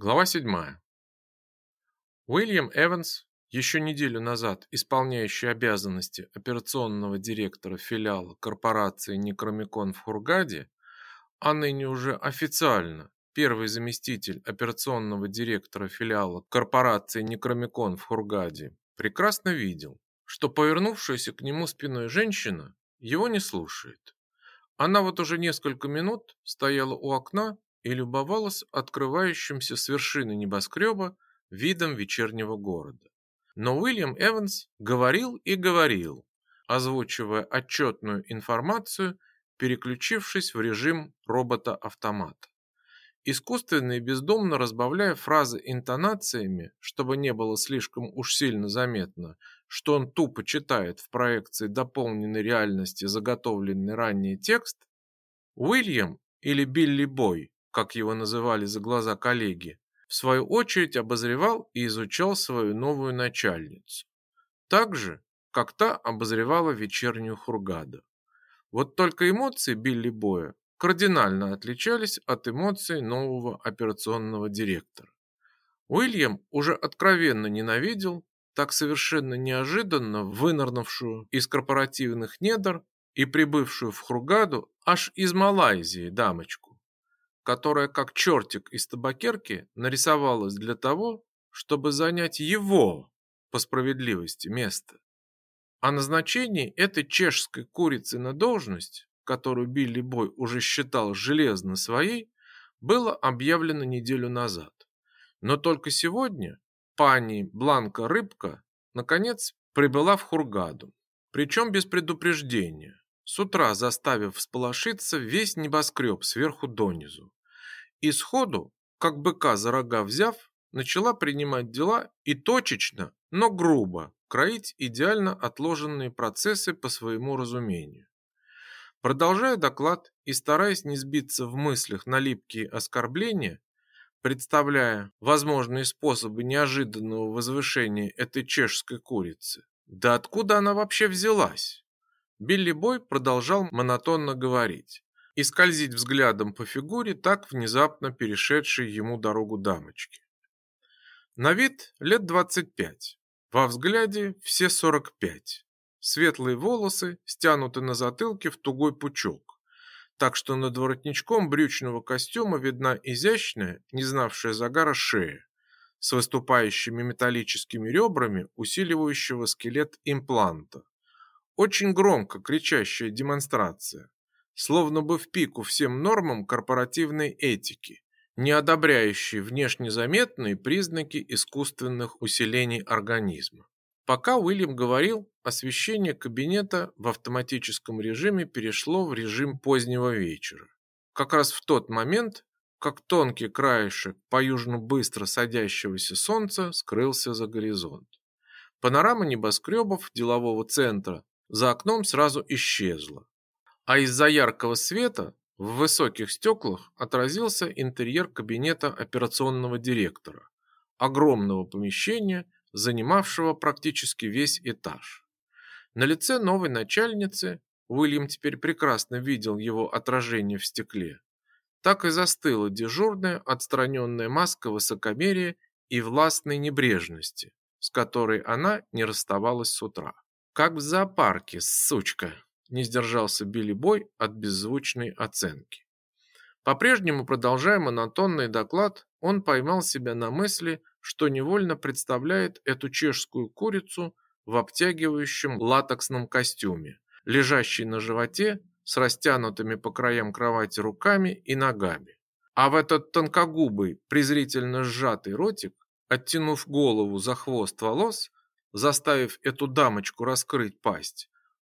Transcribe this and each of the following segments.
Глава 7. Уильям Эванс, еще неделю назад исполняющий обязанности операционного директора филиала корпорации Некромикон в Хургаде, а ныне уже официально первый заместитель операционного директора филиала корпорации Некромикон в Хургаде, прекрасно видел, что повернувшаяся к нему спиной женщина его не слушает. Она вот уже несколько минут стояла у окна и любовалась открывающимся с вершины небоскреба видом вечернего города. Но Уильям Эванс говорил и говорил, озвучивая отчетную информацию, переключившись в режим робота-автомата. Искусственно и бездомно разбавляя фразы интонациями, чтобы не было слишком уж сильно заметно, что он тупо читает в проекции дополненной реальности заготовленный ранее текст, Уильям или Билли Бой как его называли за глаза коллеги, в свою очередь обозревал и изучал свою новую начальницу. Так же, как та обозревала вечернюю Хургаду. Вот только эмоции Билли Боя кардинально отличались от эмоций нового операционного директора. Уильям уже откровенно ненавидел так совершенно неожиданно вынырнувшую из корпоративных недр и прибывшую в Хургаду аж из Малайзии дамочку которая как чертик из табакерки нарисовалась для того, чтобы занять его, по справедливости, место. О назначении этой чешской курицы на должность, которую Билли Бой уже считал железно своей, было объявлено неделю назад. Но только сегодня пани Бланка Рыбка наконец прибыла в Хургаду, причем без предупреждения, с утра заставив всполошиться весь небоскреб сверху донизу и сходу, как быка за рога взяв, начала принимать дела и точечно, но грубо кроить идеально отложенные процессы по своему разумению. Продолжая доклад и стараясь не сбиться в мыслях на липкие оскорбления, представляя возможные способы неожиданного возвышения этой чешской курицы. Да откуда она вообще взялась? Билли Бой продолжал монотонно говорить и скользить взглядом по фигуре, так внезапно перешедшей ему дорогу дамочки. На вид лет 25, во взгляде все 45. Светлые волосы стянуты на затылке в тугой пучок, так что над воротничком брючного костюма видна изящная, не знавшая загара шея, с выступающими металлическими ребрами, усиливающего скелет импланта. Очень громко кричащая демонстрация, словно бы в пику всем нормам корпоративной этики, не одобряющей внешне заметные признаки искусственных усилений организма. Пока Уильям говорил, освещение кабинета в автоматическом режиме перешло в режим позднего вечера. Как раз в тот момент, как тонкий краешек по-южно быстро садящегося солнца скрылся за горизонт. Панорама небоскребов делового центра за окном сразу исчезла, а из-за яркого света в высоких стеклах отразился интерьер кабинета операционного директора, огромного помещения, занимавшего практически весь этаж. На лице новой начальницы Уильям теперь прекрасно видел его отражение в стекле. Так и застыла дежурная отстраненная маска высокомерия и властной небрежности, с которой она не расставалась с утра. Как в зоопарке, сучка не сдержался Билли Бой от беззвучной оценки. По-прежнему продолжая монотонный доклад, он поймал себя на мысли, что невольно представляет эту чешскую курицу в обтягивающем латексном костюме, лежащей на животе с растянутыми по краям кровати руками и ногами. А в этот тонкогубый, презрительно сжатый ротик, оттянув голову за хвост волос, заставив эту дамочку раскрыть пасть,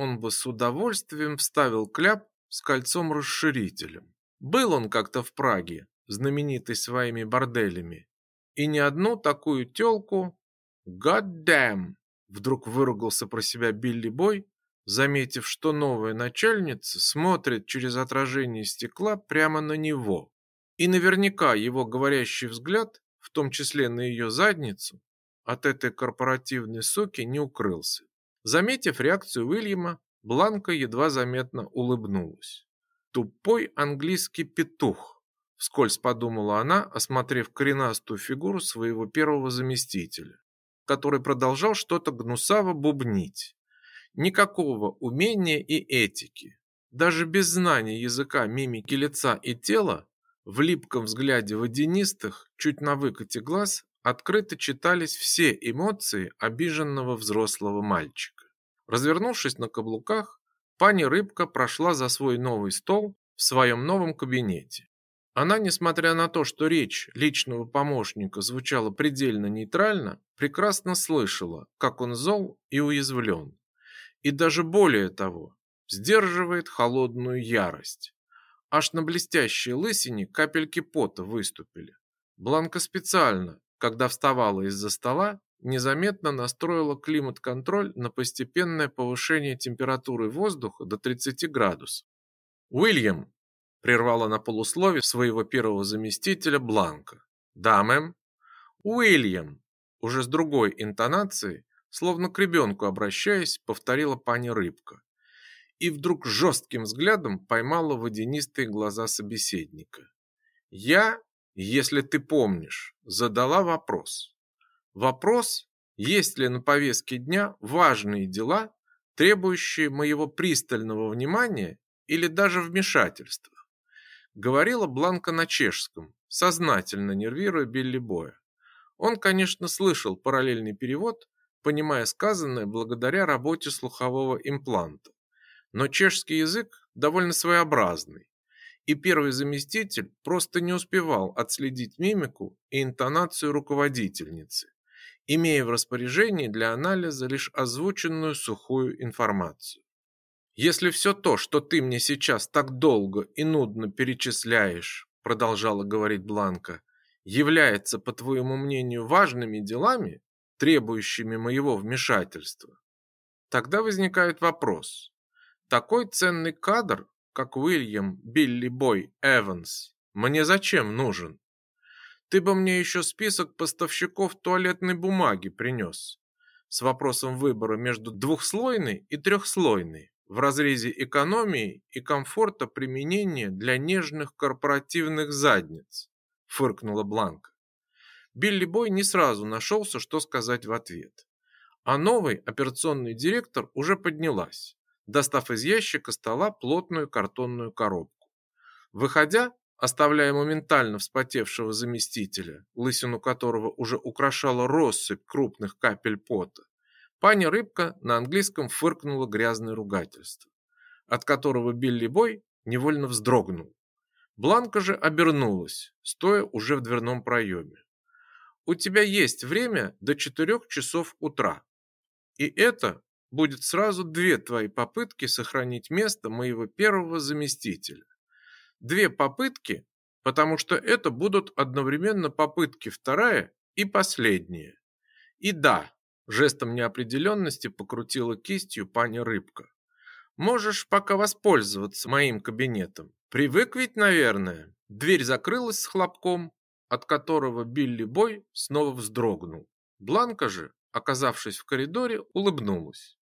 он бы с удовольствием вставил кляп с кольцом-расширителем. Был он как-то в Праге, знаменитый своими борделями, и ни одну такую тёлку... God damn! Вдруг выругался про себя Билли Бой, заметив, что новая начальница смотрит через отражение стекла прямо на него. И наверняка его говорящий взгляд, в том числе на ее задницу, от этой корпоративной суки не укрылся. Заметив реакцию Уильяма, Бланка едва заметно улыбнулась. Тупой английский петух, вскользь подумала она, осмотрев коренастую фигуру своего первого заместителя, который продолжал что-то гнусаво бубнить. Никакого умения и этики, даже без знания языка, мимики лица и тела, в липком взгляде водянистых, чуть на выкате глаз, открыто читались все эмоции обиженного взрослого мальчика. Развернувшись на каблуках, пани Рыбка прошла за свой новый стол в своем новом кабинете. Она, несмотря на то, что речь личного помощника звучала предельно нейтрально, прекрасно слышала, как он зол и уязвлен. И даже более того, сдерживает холодную ярость. Аж на блестящей лысине капельки пота выступили. Бланка специально, когда вставала из-за стола, незаметно настроила климат-контроль на постепенное повышение температуры воздуха до 30 градусов. «Уильям!» – прервала на полуслове своего первого заместителя Бланка. «Да, мэм?» «Уильям!» – уже с другой интонацией, словно к ребенку обращаясь, повторила пани Рыбка и вдруг жестким взглядом поймала водянистые глаза собеседника. Я, если ты помнишь, задала вопрос. Вопрос, есть ли на повестке дня важные дела, требующие моего пристального внимания или даже вмешательства. Говорила Бланка на чешском, сознательно нервируя Билли Боя. Он, конечно, слышал параллельный перевод, понимая сказанное благодаря работе слухового импланта но чешский язык довольно своеобразный, и первый заместитель просто не успевал отследить мимику и интонацию руководительницы, имея в распоряжении для анализа лишь озвученную сухую информацию. Если все то, что ты мне сейчас так долго и нудно перечисляешь, продолжала говорить Бланка, является, по твоему мнению, важными делами, требующими моего вмешательства, тогда возникает вопрос, такой ценный кадр, как Уильям Билли Бой Эванс, мне зачем нужен? Ты бы мне еще список поставщиков туалетной бумаги принес с вопросом выбора между двухслойной и трехслойной в разрезе экономии и комфорта применения для нежных корпоративных задниц, фыркнула Бланка. Билли Бой не сразу нашелся, что сказать в ответ. А новый операционный директор уже поднялась достав из ящика стола плотную картонную коробку. Выходя, оставляя моментально вспотевшего заместителя, лысину которого уже украшала россыпь крупных капель пота, пани Рыбка на английском фыркнула грязное ругательство, от которого Билли Бой невольно вздрогнул. Бланка же обернулась, стоя уже в дверном проеме. «У тебя есть время до четырех часов утра. И это будет сразу две твои попытки сохранить место моего первого заместителя. Две попытки, потому что это будут одновременно попытки вторая и последняя. И да, жестом неопределенности покрутила кистью пани Рыбка. Можешь пока воспользоваться моим кабинетом. Привык ведь, наверное. Дверь закрылась с хлопком, от которого Билли Бой снова вздрогнул. Бланка же, оказавшись в коридоре, улыбнулась.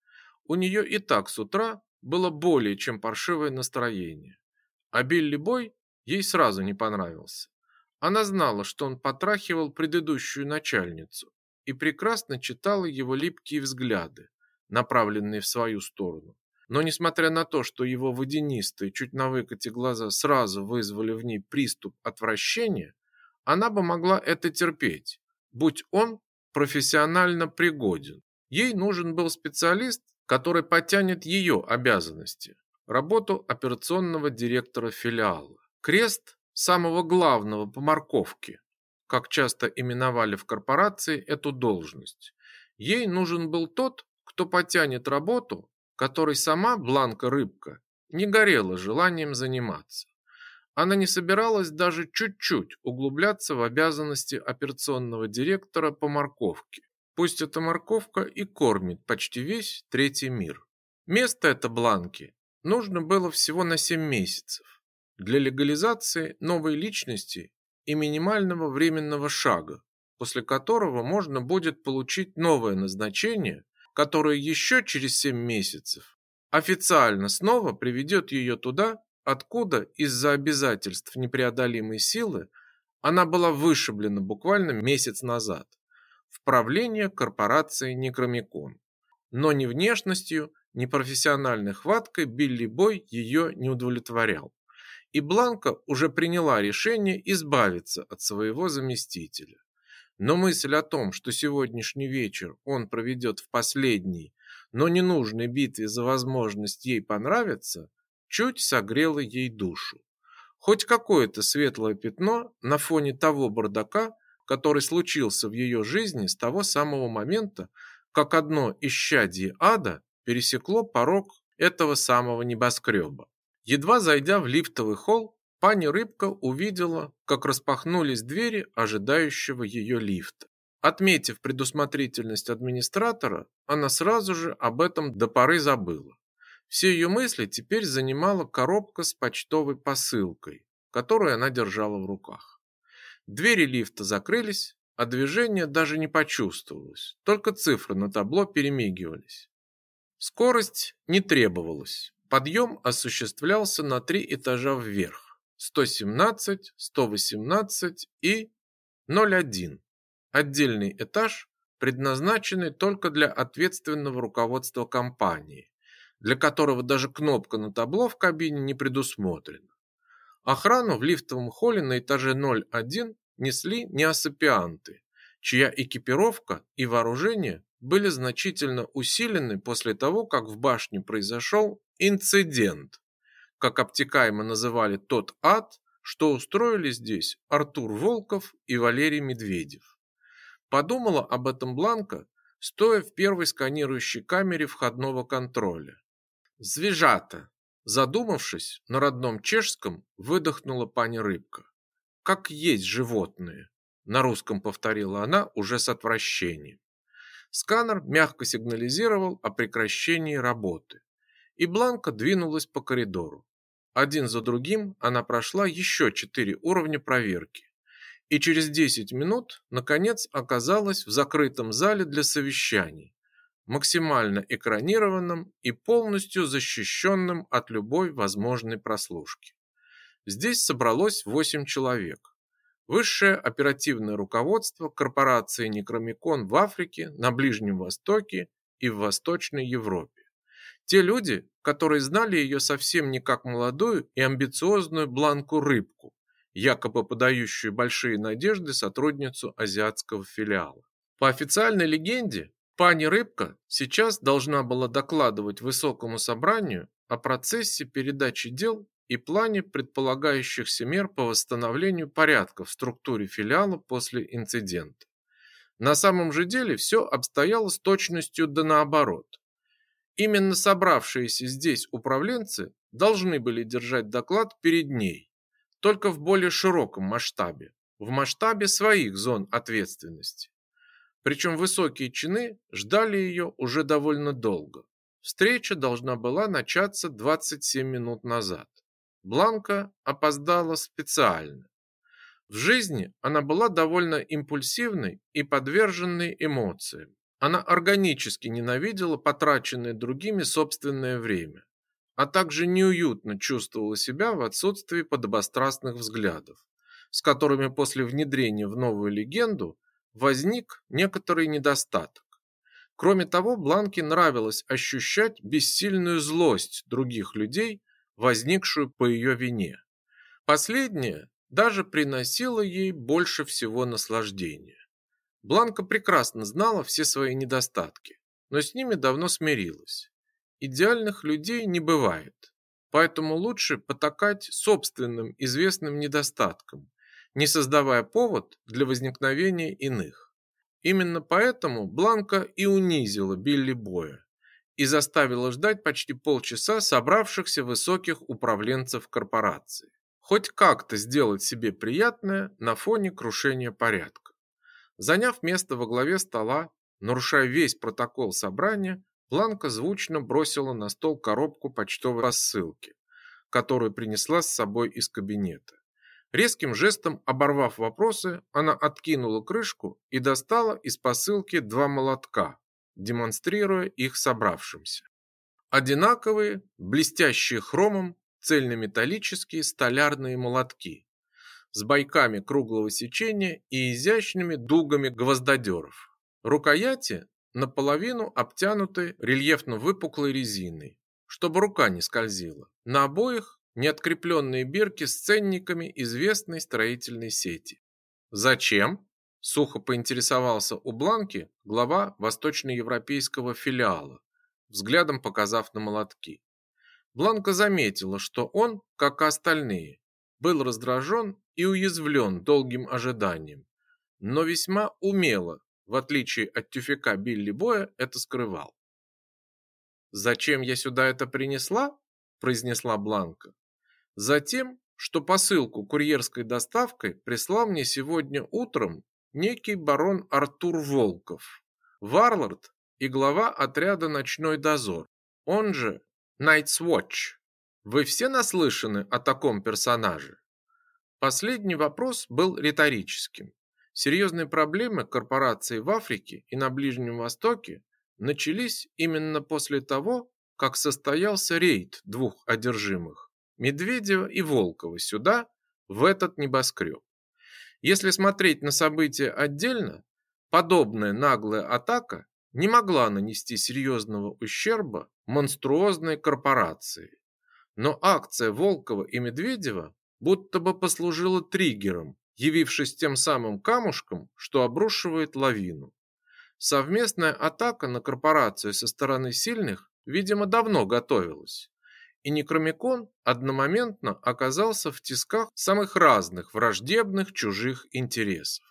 У нее и так с утра было более чем паршивое настроение. А Билли Бой ей сразу не понравился. Она знала, что он потрахивал предыдущую начальницу и прекрасно читала его липкие взгляды, направленные в свою сторону. Но несмотря на то, что его водянистые, чуть на выкате глаза сразу вызвали в ней приступ отвращения, она бы могла это терпеть, будь он профессионально пригоден. Ей нужен был специалист, который потянет ее обязанности, работу операционного директора филиала, крест самого главного по морковке, как часто именовали в корпорации эту должность. Ей нужен был тот, кто потянет работу, которой сама Бланка Рыбка не горела желанием заниматься. Она не собиралась даже чуть-чуть углубляться в обязанности операционного директора по морковке. Пусть эта морковка и кормит почти весь третий мир. Место это Бланки. Нужно было всего на 7 месяцев. Для легализации новой личности и минимального временного шага, после которого можно будет получить новое назначение, которое еще через 7 месяцев официально снова приведет ее туда, откуда из-за обязательств непреодолимой силы она была вышиблена буквально месяц назад в правление корпорации Некромикон. Но ни внешностью, ни профессиональной хваткой Билли Бой ее не удовлетворял. И Бланка уже приняла решение избавиться от своего заместителя. Но мысль о том, что сегодняшний вечер он проведет в последней, но ненужной битве за возможность ей понравиться, чуть согрела ей душу. Хоть какое-то светлое пятно на фоне того бардака, который случился в ее жизни с того самого момента, как одно из щадий ада пересекло порог этого самого небоскреба. Едва зайдя в лифтовый холл, пани Рыбка увидела, как распахнулись двери ожидающего ее лифта. Отметив предусмотрительность администратора, она сразу же об этом до поры забыла. Все ее мысли теперь занимала коробка с почтовой посылкой, которую она держала в руках. Двери лифта закрылись, а движение даже не почувствовалось, только цифры на табло перемигивались. Скорость не требовалась. Подъем осуществлялся на три этажа вверх. 117, 118 и 01. Отдельный этаж, предназначенный только для ответственного руководства компании, для которого даже кнопка на табло в кабине не предусмотрена. Охрану в лифтовом холле на этаже 01 несли неосапианты, чья экипировка и вооружение были значительно усилены после того, как в башне произошел инцидент, как обтекаемо называли тот ад, что устроили здесь Артур Волков и Валерий Медведев. Подумала об этом Бланка, стоя в первой сканирующей камере входного контроля. «Звежата!» Задумавшись на родном чешском, выдохнула пани Рыбка. «Как есть животные!» На русском повторила она уже с отвращением. Сканер мягко сигнализировал о прекращении работы, и Бланка двинулась по коридору. Один за другим она прошла еще четыре уровня проверки, и через 10 минут, наконец, оказалась в закрытом зале для совещаний, максимально экранированном и полностью защищенном от любой возможной прослушки. Здесь собралось 8 человек. Высшее оперативное руководство корпорации Некромикон в Африке, на Ближнем Востоке и в Восточной Европе. Те люди, которые знали ее совсем не как молодую и амбициозную Бланку Рыбку, якобы подающую большие надежды сотрудницу азиатского филиала. По официальной легенде, пани Рыбка сейчас должна была докладывать высокому собранию о процессе передачи дел и плане предполагающихся мер по восстановлению порядка в структуре филиала после инцидента. На самом же деле все обстояло с точностью да наоборот. Именно собравшиеся здесь управленцы должны были держать доклад перед ней, только в более широком масштабе, в масштабе своих зон ответственности. Причем высокие чины ждали ее уже довольно долго. Встреча должна была начаться 27 минут назад. Бланка опоздала специально. В жизни она была довольно импульсивной и подверженной эмоциям. Она органически ненавидела потраченное другими собственное время, а также неуютно чувствовала себя в отсутствии подобострастных взглядов, с которыми после внедрения в новую легенду возник некоторый недостаток. Кроме того, Бланке нравилось ощущать бессильную злость других людей возникшую по ее вине. Последнее даже приносило ей больше всего наслаждения. Бланка прекрасно знала все свои недостатки, но с ними давно смирилась. Идеальных людей не бывает, поэтому лучше потакать собственным известным недостаткам, не создавая повод для возникновения иных. Именно поэтому Бланка и унизила Билли Боя, и заставила ждать почти полчаса собравшихся высоких управленцев корпорации. Хоть как-то сделать себе приятное на фоне крушения порядка. Заняв место во главе стола, нарушая весь протокол собрания, Бланка звучно бросила на стол коробку почтовой рассылки, которую принесла с собой из кабинета. Резким жестом оборвав вопросы, она откинула крышку и достала из посылки два молотка, демонстрируя их собравшимся. Одинаковые, блестящие хромом, цельнометаллические столярные молотки с бойками круглого сечения и изящными дугами гвоздодеров. Рукояти наполовину обтянуты рельефно выпуклой резиной, чтобы рука не скользила. На обоих неоткрепленные бирки с ценниками известной строительной сети. Зачем? Сухо поинтересовался у Бланки глава восточноевропейского филиала, взглядом показав на молотки. Бланка заметила, что он, как и остальные, был раздражен и уязвлен долгим ожиданием, но весьма умело, в отличие от тюфяка Билли Боя, это скрывал. «Зачем я сюда это принесла?» – произнесла Бланка. «Затем, что посылку курьерской доставкой прислал мне сегодня утром некий барон Артур Волков, варлорд и глава отряда «Ночной дозор», он же Night's Watch. Вы все наслышаны о таком персонаже? Последний вопрос был риторическим. Серьезные проблемы корпорации в Африке и на Ближнем Востоке начались именно после того, как состоялся рейд двух одержимых – Медведева и Волкова сюда, в этот небоскреб. Если смотреть на события отдельно, подобная наглая атака не могла нанести серьезного ущерба монструозной корпорации. Но акция Волкова и Медведева будто бы послужила триггером, явившись тем самым камушком, что обрушивает лавину. Совместная атака на корпорацию со стороны сильных, видимо, давно готовилась. И Некромикон одномоментно оказался в тисках самых разных враждебных чужих интересов.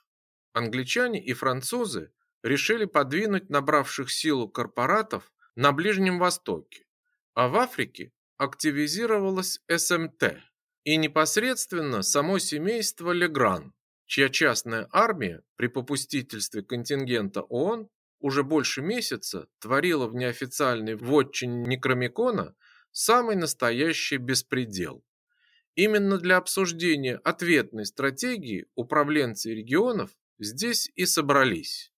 Англичане и французы решили подвинуть набравших силу корпоратов на Ближнем Востоке, а в Африке активизировалась СМТ и непосредственно само семейство Легран, чья частная армия при попустительстве контингента ООН уже больше месяца творила в неофициальной вотчине Некромикона самый настоящий беспредел. Именно для обсуждения ответной стратегии управленцы регионов здесь и собрались.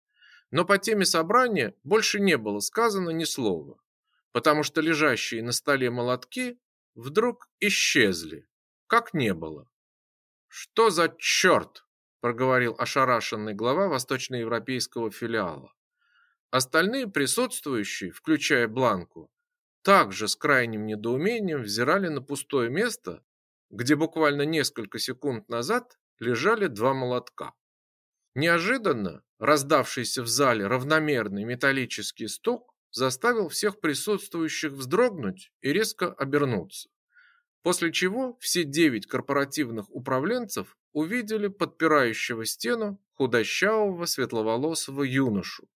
Но по теме собрания больше не было сказано ни слова, потому что лежащие на столе молотки вдруг исчезли, как не было. «Что за черт?» – проговорил ошарашенный глава восточноевропейского филиала. Остальные присутствующие, включая Бланку, также с крайним недоумением взирали на пустое место, где буквально несколько секунд назад лежали два молотка. Неожиданно раздавшийся в зале равномерный металлический стук заставил всех присутствующих вздрогнуть и резко обернуться. После чего все девять корпоративных управленцев увидели подпирающего стену худощавого светловолосого юношу,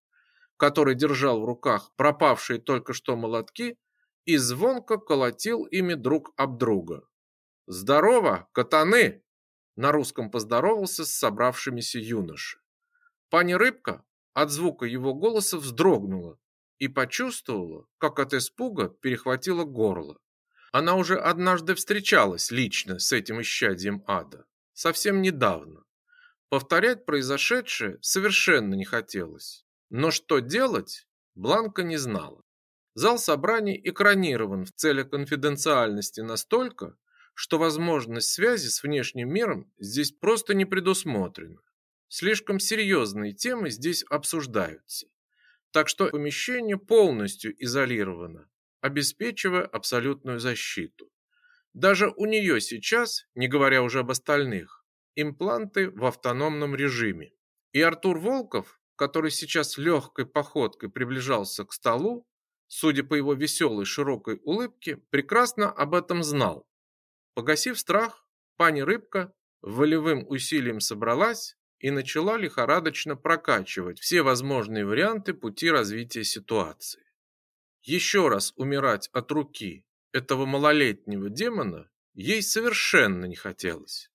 который держал в руках пропавшие только что молотки и звонко колотил ими друг об друга. «Здорово, катаны!» на русском поздоровался с собравшимися юноши. Пани Рыбка от звука его голоса вздрогнула и почувствовала, как от испуга перехватило горло. Она уже однажды встречалась лично с этим исчадием ада, совсем недавно. Повторять произошедшее совершенно не хотелось. Но что делать, Бланка не знала. Зал собраний экранирован в целях конфиденциальности настолько, что возможность связи с внешним миром здесь просто не предусмотрена. Слишком серьезные темы здесь обсуждаются. Так что помещение полностью изолировано, обеспечивая абсолютную защиту. Даже у нее сейчас, не говоря уже об остальных, импланты в автономном режиме. И Артур Волков, который сейчас легкой походкой приближался к столу, судя по его веселой широкой улыбке, прекрасно об этом знал Погасив страх, пани Рыбка волевым усилием собралась и начала лихорадочно прокачивать все возможные варианты пути развития ситуации. Еще раз умирать от руки этого малолетнего демона ей совершенно не хотелось.